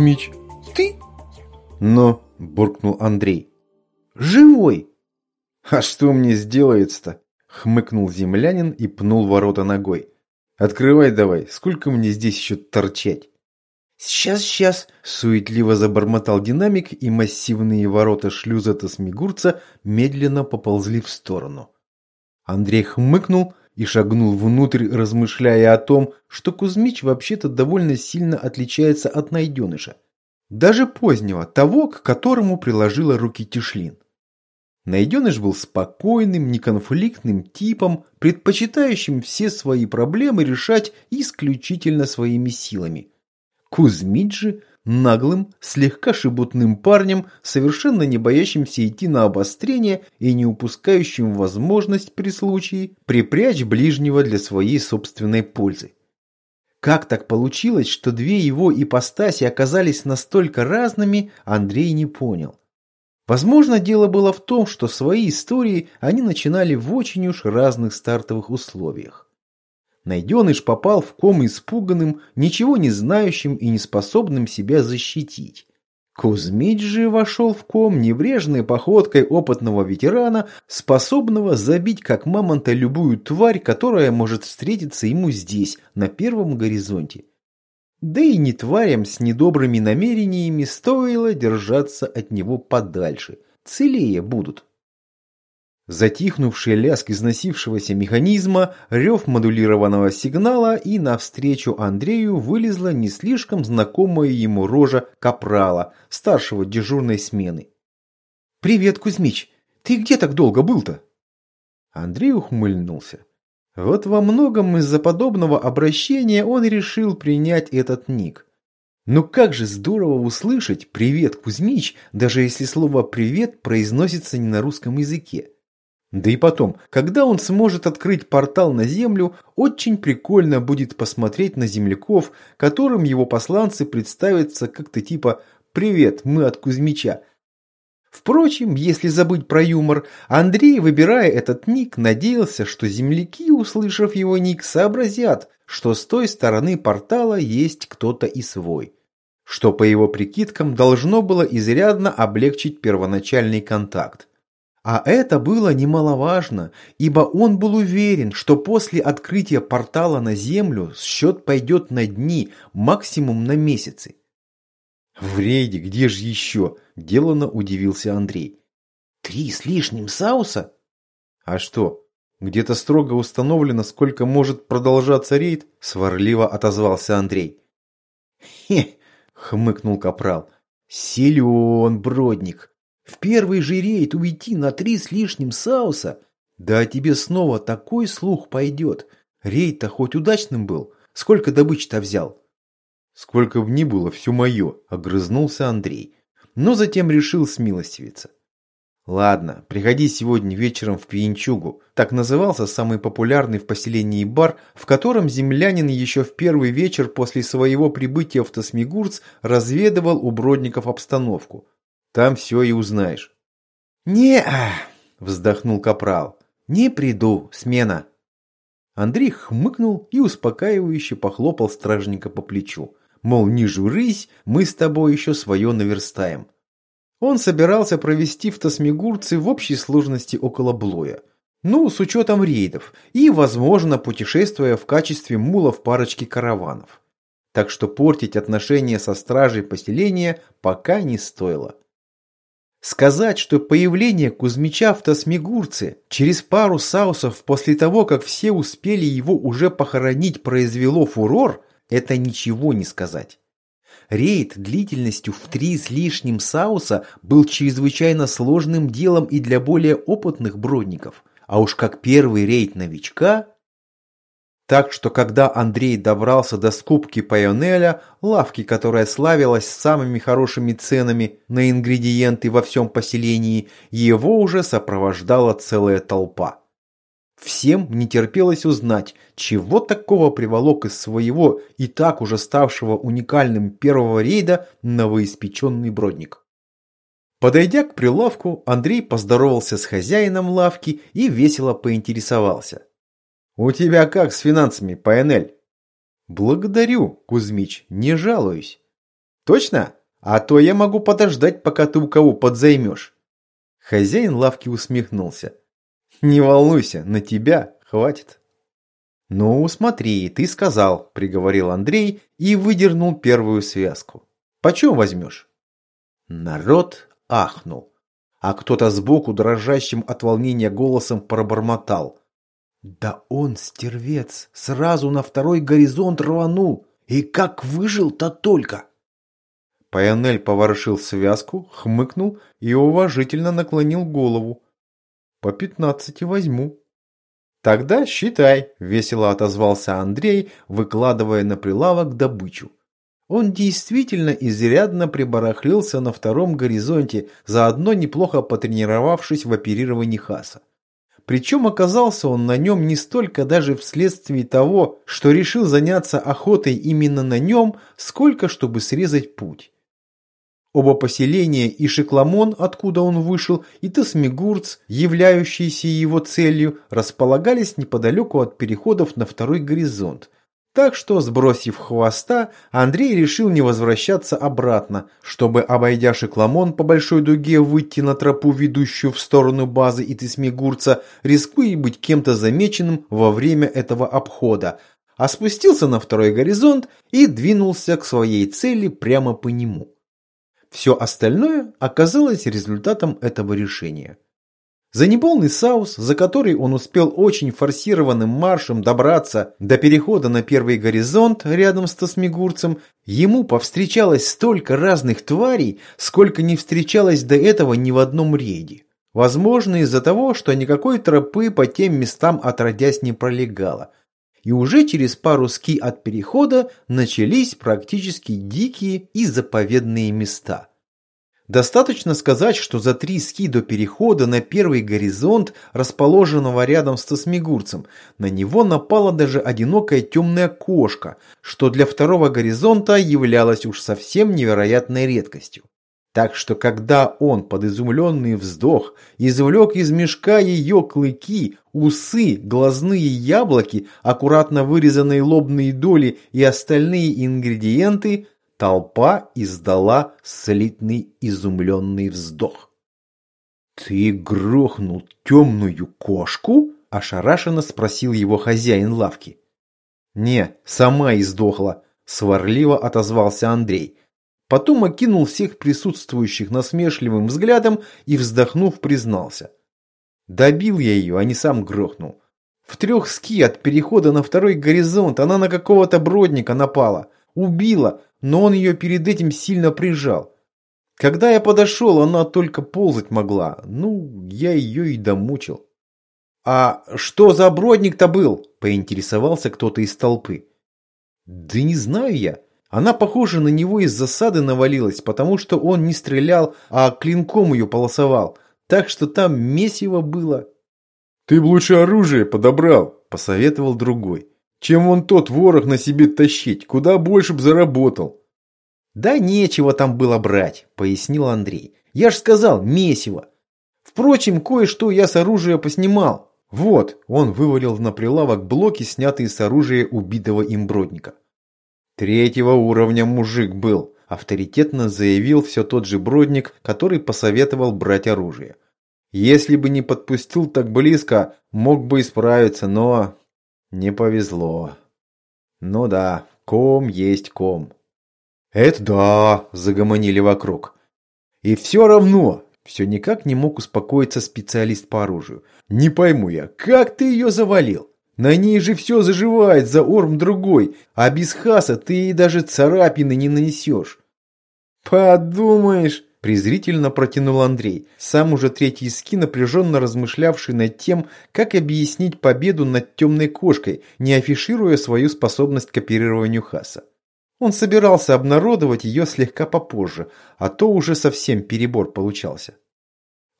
Кузьмич. Ты? Но, буркнул Андрей. Живой. А что мне сделается-то? Хмыкнул землянин и пнул ворота ногой. Открывай давай, сколько мне здесь еще торчать? Сейчас, сейчас, суетливо забормотал динамик, и массивные ворота шлюза Тосмигурца медленно поползли в сторону. Андрей хмыкнул и шагнул внутрь, размышляя о том, что Кузьмич вообще-то довольно сильно отличается от найденыша. Даже позднего, того, к которому приложила руки Тишлин. Найденыш был спокойным, неконфликтным типом, предпочитающим все свои проблемы решать исключительно своими силами. Кузьмич же наглым, слегка шебутным парнем, совершенно не боящимся идти на обострение и не упускающим возможность при случае припрячь ближнего для своей собственной пользы. Как так получилось, что две его ипостаси оказались настолько разными, Андрей не понял. Возможно, дело было в том, что свои истории они начинали в очень уж разных стартовых условиях. Найденыш попал в ком испуганным, ничего не знающим и неспособным себя защитить. Кузьмич же вошел в ком небрежной походкой опытного ветерана, способного забить как мамонта любую тварь, которая может встретиться ему здесь, на первом горизонте. Да и не тварям с недобрыми намерениями стоило держаться от него подальше, целее будут. Затихнувший лязг износившегося механизма, рев модулированного сигнала, и навстречу Андрею вылезла не слишком знакомая ему рожа Капрала, старшего дежурной смены. «Привет, Кузьмич! Ты где так долго был-то?» Андрей ухмыльнулся. Вот во многом из-за подобного обращения он решил принять этот ник. Ну как же здорово услышать «Привет, Кузьмич», даже если слово «привет» произносится не на русском языке. Да и потом, когда он сможет открыть портал на Землю, очень прикольно будет посмотреть на земляков, которым его посланцы представятся как-то типа «Привет, мы от Кузьмича». Впрочем, если забыть про юмор, Андрей, выбирая этот ник, надеялся, что земляки, услышав его ник, сообразят, что с той стороны портала есть кто-то и свой. Что, по его прикидкам, должно было изрядно облегчить первоначальный контакт. А это было немаловажно, ибо он был уверен, что после открытия портала на Землю счет пойдет на дни, максимум на месяцы. «В рейде где же еще?» – делано удивился Андрей. «Три с лишним Сауса?» «А что, где-то строго установлено, сколько может продолжаться рейд?» – сварливо отозвался Андрей. «Хе!» – хмыкнул Капрал. «Силен, Бродник!» В первый же рейд уйти на три с лишним сауса? Да тебе снова такой слух пойдет. Рейд-то хоть удачным был. Сколько добычи-то взял? Сколько в ни было, все мое, огрызнулся Андрей. Но затем решил смилостивиться. Ладно, приходи сегодня вечером в Пьянчугу. Так назывался самый популярный в поселении бар, в котором землянин еще в первый вечер после своего прибытия в Тосмигурц разведывал у бродников обстановку. Там все и узнаешь. «Не-а!» вздохнул Капрал. «Не приду, смена!» Андрей хмыкнул и успокаивающе похлопал стражника по плечу. Мол, не журись, мы с тобой еще свое наверстаем. Он собирался провести в Тосмигурце в общей сложности около Блоя. Ну, с учетом рейдов и, возможно, путешествуя в качестве мула в парочке караванов. Так что портить отношения со стражей поселения пока не стоило. Сказать, что появление Кузьмича в Тосмигурце через пару саусов после того, как все успели его уже похоронить, произвело фурор, это ничего не сказать. Рейд длительностью в три с лишним сауса был чрезвычайно сложным делом и для более опытных бродников, а уж как первый рейд новичка так что когда Андрей добрался до скупки Пайонеля, лавки, которая славилась самыми хорошими ценами на ингредиенты во всем поселении, его уже сопровождала целая толпа. Всем не терпелось узнать, чего такого приволок из своего и так уже ставшего уникальным первого рейда новоиспеченный бродник. Подойдя к прилавку, Андрей поздоровался с хозяином лавки и весело поинтересовался. «У тебя как с финансами, ПНЛ?» «Благодарю, Кузьмич, не жалуюсь». Точно? А то я могу подождать, пока ты у кого подзаймешь. Хозяин лавки усмехнулся. Не волнуйся, на тебя хватит. Ну, смотри, ты сказал, приговорил Андрей и выдернул первую связку. Почем возьмешь? Народ ахнул, а кто-то сбоку дрожащим от волнения голосом пробормотал. Да он, стервец, сразу на второй горизонт рванул. И как выжил-то только! Пайонель поворошил связку, хмыкнул и уважительно наклонил голову. «По пятнадцати возьму». «Тогда считай», – весело отозвался Андрей, выкладывая на прилавок добычу. Он действительно изрядно прибарахлился на втором горизонте, заодно неплохо потренировавшись в оперировании хаса. Причем оказался он на нем не столько даже вследствие того, что решил заняться охотой именно на нем, сколько чтобы срезать путь. Оба поселения и Шекламон, откуда он вышел, и Тасмигурц, являющиеся его целью, располагались неподалеку от переходов на второй горизонт. Так что, сбросив хвоста, Андрей решил не возвращаться обратно, чтобы, обойдя Шекламон по большой дуге, выйти на тропу, ведущую в сторону базы и Тасмигурца, рискуя быть кем-то замеченным во время этого обхода, а спустился на второй горизонт и двинулся к своей цели прямо по нему. Все остальное оказалось результатом этого решения. За неполный саус, за который он успел очень форсированным маршем добраться до перехода на первый горизонт рядом с Тасмигурцем, ему повстречалось столько разных тварей, сколько не встречалось до этого ни в одном рейде. Возможно, из-за того, что никакой тропы по тем местам отродясь не пролегало. И уже через пару ски от перехода начались практически дикие и заповедные места. Достаточно сказать, что за три ски до перехода на первый горизонт, расположенного рядом с Тасмигурцем, на него напала даже одинокая темная кошка, что для второго горизонта являлось уж совсем невероятной редкостью. Так что когда он под изумленный вздох извлек из мешка ее клыки, усы, глазные яблоки, аккуратно вырезанные лобные доли и остальные ингредиенты, толпа издала слитный изумленный вздох. «Ты грохнул темную кошку?» – ошарашенно спросил его хозяин лавки. «Не, сама издохла», – сварливо отозвался Андрей. Потом окинул всех присутствующих насмешливым взглядом и, вздохнув, признался. Добил я ее, а не сам грохнул. В трех ски от перехода на второй горизонт она на какого-то бродника напала. Убила, но он ее перед этим сильно прижал. Когда я подошел, она только ползать могла. Ну, я ее и домучил. «А что за бродник-то был?» – поинтересовался кто-то из толпы. «Да не знаю я. Она, похоже, на него из засады навалилась, потому что он не стрелял, а клинком ее полосовал. Так что там месиво было. «Ты б лучше оружие подобрал», – посоветовал другой. «Чем он тот ворох на себе тащить, куда больше б заработал». «Да нечего там было брать», – пояснил Андрей. «Я ж сказал, месиво. Впрочем, кое-что я с оружия поснимал. Вот, он вывалил на прилавок блоки, снятые с оружия убитого им бродника. Третьего уровня мужик был, авторитетно заявил все тот же Бродник, который посоветовал брать оружие. Если бы не подпустил так близко, мог бы исправиться, но не повезло. Ну да, ком есть ком. Это да, загомонили вокруг. И все равно, все никак не мог успокоиться специалист по оружию. Не пойму я, как ты ее завалил? На ней же все заживает за орм другой, а без хаса ты ей даже царапины не нанесешь. Подумаешь, презрительно протянул Андрей, сам уже третий ски, напряженно размышлявший над тем, как объяснить победу над темной кошкой, не афишируя свою способность к оперированию хаса. Он собирался обнародовать ее слегка попозже, а то уже совсем перебор получался.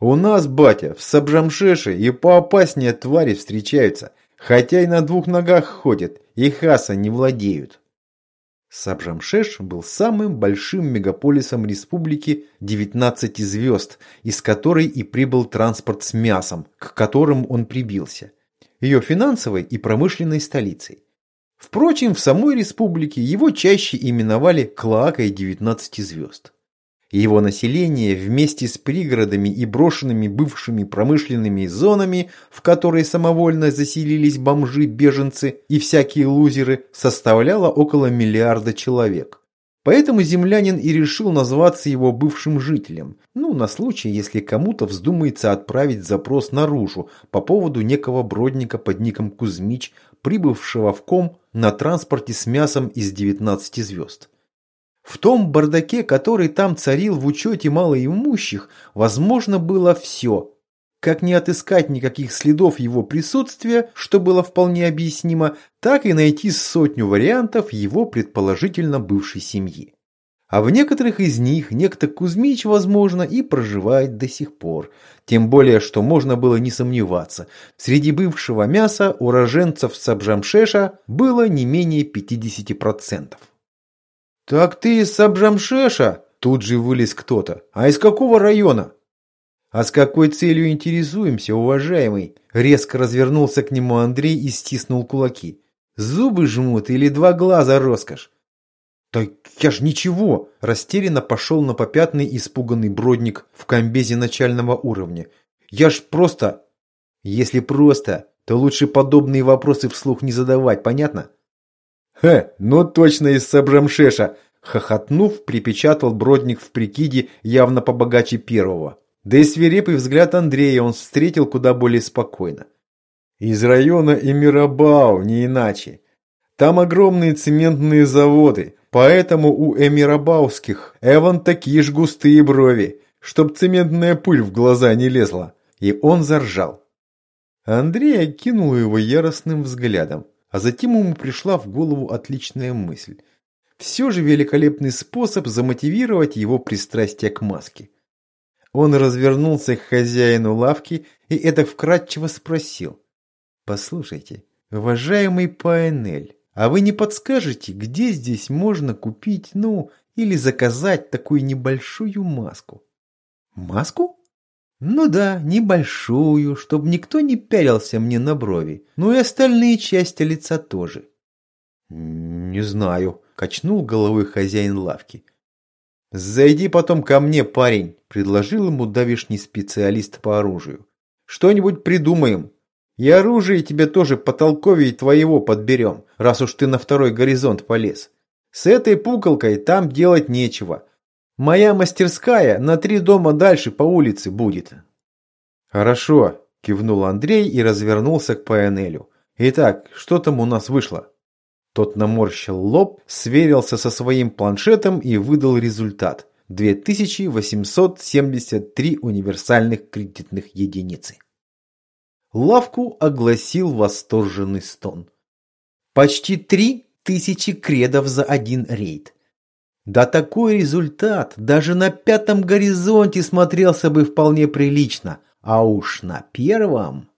«У нас, батя, в Сабжамшеше и поопаснее твари встречаются. Хотя и на двух ногах ходят, и хаса не владеют. Сабжамшеш был самым большим мегаполисом республики 19 звезд, из которой и прибыл транспорт с мясом, к которым он прибился. Ее финансовой и промышленной столицей. Впрочем, в самой республике его чаще именовали «клоакой 19 звезд». Его население вместе с пригородами и брошенными бывшими промышленными зонами, в которые самовольно заселились бомжи, беженцы и всякие лузеры, составляло около миллиарда человек. Поэтому землянин и решил назваться его бывшим жителем, ну, на случай, если кому-то вздумается отправить запрос наружу по поводу некого бродника под ником Кузьмич, прибывшего в ком на транспорте с мясом из 19 звезд. В том бардаке, который там царил в учете малоимущих, возможно было все. Как не отыскать никаких следов его присутствия, что было вполне объяснимо, так и найти сотню вариантов его предположительно бывшей семьи. А в некоторых из них некто Кузьмич, возможно, и проживает до сих пор. Тем более, что можно было не сомневаться. Среди бывшего мяса уроженцев Сабжамшеша было не менее 50%. «Так ты из Сабжамшеша?» Тут же вылез кто-то. «А из какого района?» «А с какой целью интересуемся, уважаемый?» Резко развернулся к нему Андрей и стиснул кулаки. «Зубы жмут или два глаза роскошь?» «Так я ж ничего!» Растерянно пошел на попятный испуганный бродник в комбезе начального уровня. «Я ж просто...» «Если просто, то лучше подобные вопросы вслух не задавать, понятно?» «Хе, ну точно из Сабрамшеша!» Хохотнув, припечатал Бродник в прикиде явно побогаче первого. Да и свирепый взгляд Андрея он встретил куда более спокойно. «Из района Эмирабау, не иначе. Там огромные цементные заводы, поэтому у эмирабауских Эван такие ж густые брови, чтоб цементная пыль в глаза не лезла». И он заржал. Андрей окинул его яростным взглядом. А затем ему пришла в голову отличная мысль. Все же великолепный способ замотивировать его пристрастие к маске. Он развернулся к хозяину лавки и это вкратчиво спросил. «Послушайте, уважаемый Паэнель, а вы не подскажете, где здесь можно купить, ну, или заказать такую небольшую маску?» «Маску?» Ну да, небольшую, чтобы никто не пялился мне на брови. Ну и остальные части лица тоже. Не знаю, качнул головой хозяин лавки. Зайди потом ко мне, парень, предложил ему давишний специалист по оружию. Что-нибудь придумаем. И оружие тебе тоже потолковее твоего подберем, раз уж ты на второй горизонт полез. С этой пуколкой там делать нечего. Моя мастерская на три дома дальше по улице будет. Хорошо, кивнул Андрей и развернулся к Паэнелю. Итак, что там у нас вышло? Тот наморщил лоб, сверился со своим планшетом и выдал результат. 2873 универсальных кредитных единицы. Лавку огласил восторженный стон. Почти три тысячи кредов за один рейд. Да такой результат! Даже на пятом горизонте смотрелся бы вполне прилично, а уж на первом...